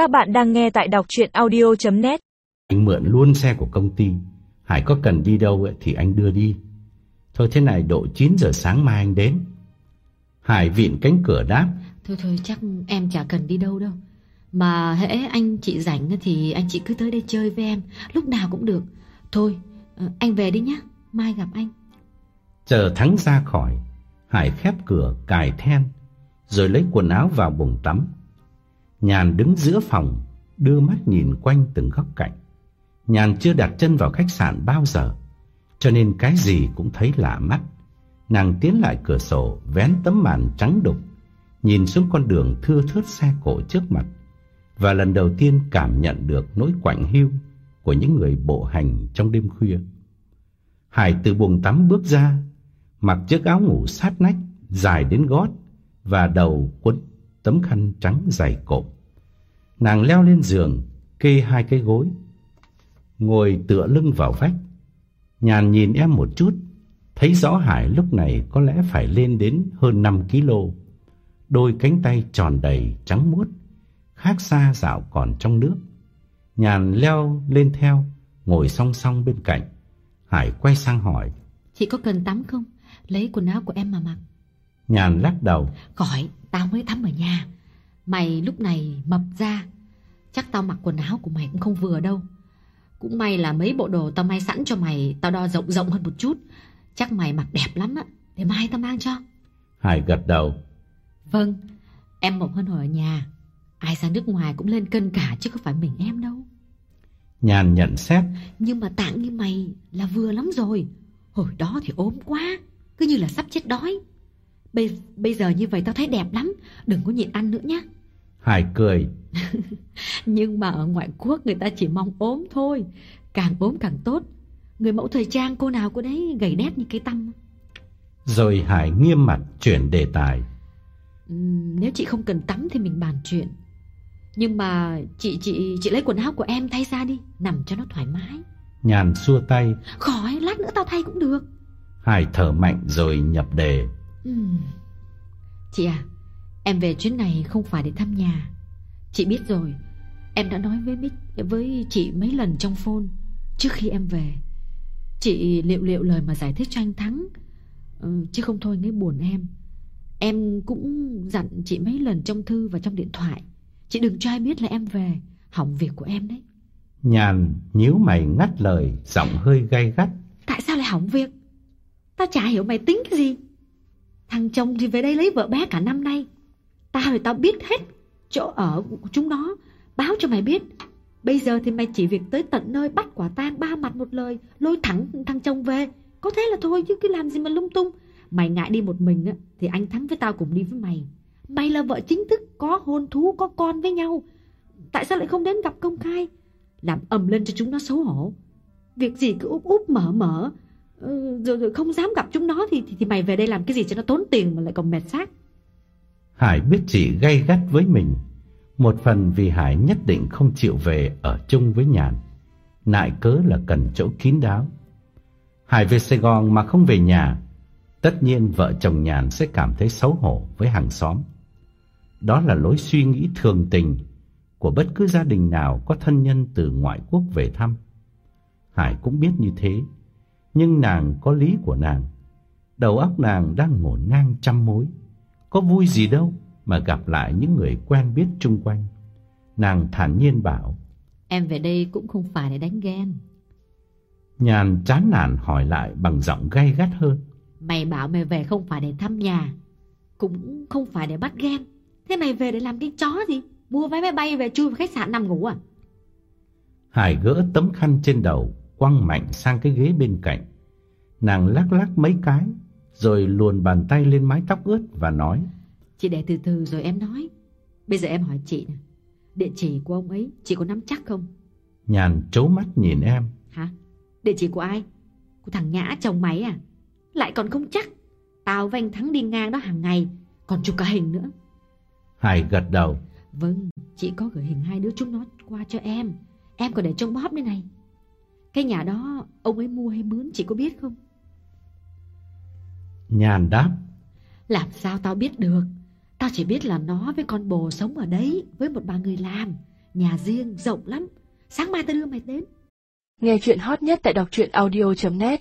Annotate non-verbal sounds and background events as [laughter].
Các bạn đang nghe tại đọc chuyện audio.net Anh mượn luôn xe của công ty. Hải có cần đi đâu ấy, thì anh đưa đi. Thôi thế này độ 9 giờ sáng mai anh đến. Hải vịn cánh cửa đáp. Thôi thôi chắc em chả cần đi đâu đâu. Mà hễ anh chị rảnh thì anh chị cứ tới đây chơi với em. Lúc nào cũng được. Thôi ờ, anh về đi nhá. Mai gặp anh. Chờ Thắng ra khỏi Hải khép cửa cài then Rồi lấy quần áo vào bồn tắm Nhàn đứng giữa phòng, Đưa mắt nhìn quanh từng góc cạnh. Nhàn chưa đặt chân vào khách sạn bao giờ, Cho nên cái gì cũng thấy lạ mắt. Nàng tiến lại cửa sổ, Vén tấm màn trắng đục, Nhìn xuống con đường thưa thớt xe cộ trước mặt. Và lần đầu tiên cảm nhận được nỗi quạnh hiu Của những người bộ hành trong đêm khuya. Hải từ buồng tắm bước ra, Mặc chiếc áo ngủ sát nách, Dài đến gót Và đầu quấn tấm khăn trắng dày cộm. Nàng leo lên giường Kê hai cái gối Ngồi tựa lưng vào vách. Nhàn nhìn em một chút Thấy rõ Hải lúc này có lẽ phải lên đến hơn 5 kg Đôi cánh tay tròn đầy trắng muốt Khác xa dạo còn trong nước. Nhàn leo lên theo Ngồi song song bên cạnh. Hải quay sang hỏi Chị có cần tắm không? Lấy quần áo của em mà mặc. Nhàn lắc đầu Khỏi tao mới tắm ở nhà. Mày lúc này mập ra. Chắc tao mặc quần áo của mày cũng không vừa đâu. Cũng may là mấy bộ đồ tao may sẵn cho mày Tao đo rộng rộng hơn một chút. Chắc mày mặc đẹp lắm á Để mai tao mang cho. Hải gật đầu. Vâng Em mộng hơn hồi ở nhà. Ai ra nước ngoài cũng lên cân cả chứ không phải mình em đâu. Nhàn nhận xét. Nhưng mà tạng như mày là vừa lắm rồi. Hồi đó thì ốm quá Cứ như là sắp chết đói Bây, bây giờ như vậy tao thấy đẹp lắm. Đừng có nhịn ăn nữa nhé Hải cười. [laughs] Nhưng mà ở ngoại quốc người ta chỉ mong ốm thôi. Càng ốm càng tốt. Người mẫu thời trang cô nào cô đấy gầy đét như cái tăm. Rồi Hải nghiêm mặt chuyển đề tài. Uhm, Nếu chị không cần tắm thì mình bàn chuyện. Nhưng mà chị chị chị lấy quần áo của em thay ra đi Nằm cho nó thoải mái. Nhàn xua tay. Khỏi lát nữa tao thay cũng được. Hải thở mạnh rồi nhập đề Uhm. Chị à Em về chuyến này không phải để thăm nhà. Chị biết rồi Em đã nói với Mích với chị mấy lần trong phone. Trước khi em về Chị liệu liệu lời mà giải thích cho anh Thắng. Ừ, Chứ không thôi nghe buồn em. Em cũng dặn chị mấy lần trong thư và trong điện thoại. Chị đừng cho ai biết là em về. Hỏng việc của em đấy. Nhàn nhíu mày ngắt lời Giọng hơi gay gắt. Tại sao lại hỏng việc? Tao chả hiểu mày tính cái gì Thằng chồng thì về đây lấy vợ bé cả năm nay. Tao thì tao biết hết chỗ ở của chúng nó. Báo cho mày biết. Bây giờ thì mày chỉ việc tới tận nơi bắt quả tang ba mặt một lời, Lôi thẳng thằng chồng về. Có thế là thôi chứ cứ làm gì mà lung tung. Mày ngại đi một mình á, Thì anh Thắng với tao cùng đi với mày. Mày là vợ chính thức, Có hôn thú, có con với nhau. Tại sao lại không đến gặp công khai? Làm ầm lên cho chúng nó xấu hổ. Việc gì cứ úp úp mở mở. Ờ, rồi, rồi không dám gặp chúng nó thì, thì thì mày về đây làm cái gì cho nó tốn tiền mà lại còn mệt xác? Hải biết chị gay gắt với mình. Một phần vì Hải nhất định không chịu về ở chung với Nhàn Nại cớ là cần chỗ kín đáo. Hải về Sài Gòn mà không về nhà Tất nhiên vợ chồng Nhàn sẽ cảm thấy xấu hổ với hàng xóm. Đó là lối suy nghĩ thường tình Của bất cứ gia đình nào có thân nhân từ ngoại quốc về thăm. Hải cũng biết như thế. Nhưng nàng có lý của nàng. Đầu óc nàng đang ngổn ngang trăm mối. Có vui gì đâu mà gặp lại những người quen biết chung quanh. Nàng thản nhiên bảo Em về đây cũng không phải để đánh ghen. Nhàn chán nản hỏi lại bằng giọng gay gắt hơn. Mày bảo mày về không phải để thăm nhà Cũng không phải để bắt ghen. Thế mày về để làm cái chó gì? Mua vé máy bay về chui vào khách sạn nằm ngủ à? Hải gỡ tấm khăn trên đầu Quăng mạnh sang cái ghế bên cạnh. Nàng lắc lắc mấy cái Rồi luồn bàn tay lên mái tóc ướt và nói Chị để từ từ rồi em nói. Bây giờ em hỏi chị nè Địa chỉ của ông ấy chị có nắm chắc không? Nhàn trố mắt nhìn em. Hả? Địa chỉ của ai? Của thằng Nhã chồng mày à? Lại còn không chắc. Tao và anh Thắng đi ngang đó hàng ngày Còn chụp cả hình nữa. Hải gật đầu. Vâng Chị có gửi hình hai đứa chúng nó qua cho em. Em còn để trong bóp đây này Cái nhà đó ông ấy mua hay mướn chị có biết không? Nhàn đáp. Làm sao tao biết được? Tao chỉ biết là nó với con bồ sống ở đấy Với một bà người làm. Nhà riêng rộng lắm. Sáng mai ta đưa mày đến. Nghe chuyện hot nhất tại đọc truyện audio.net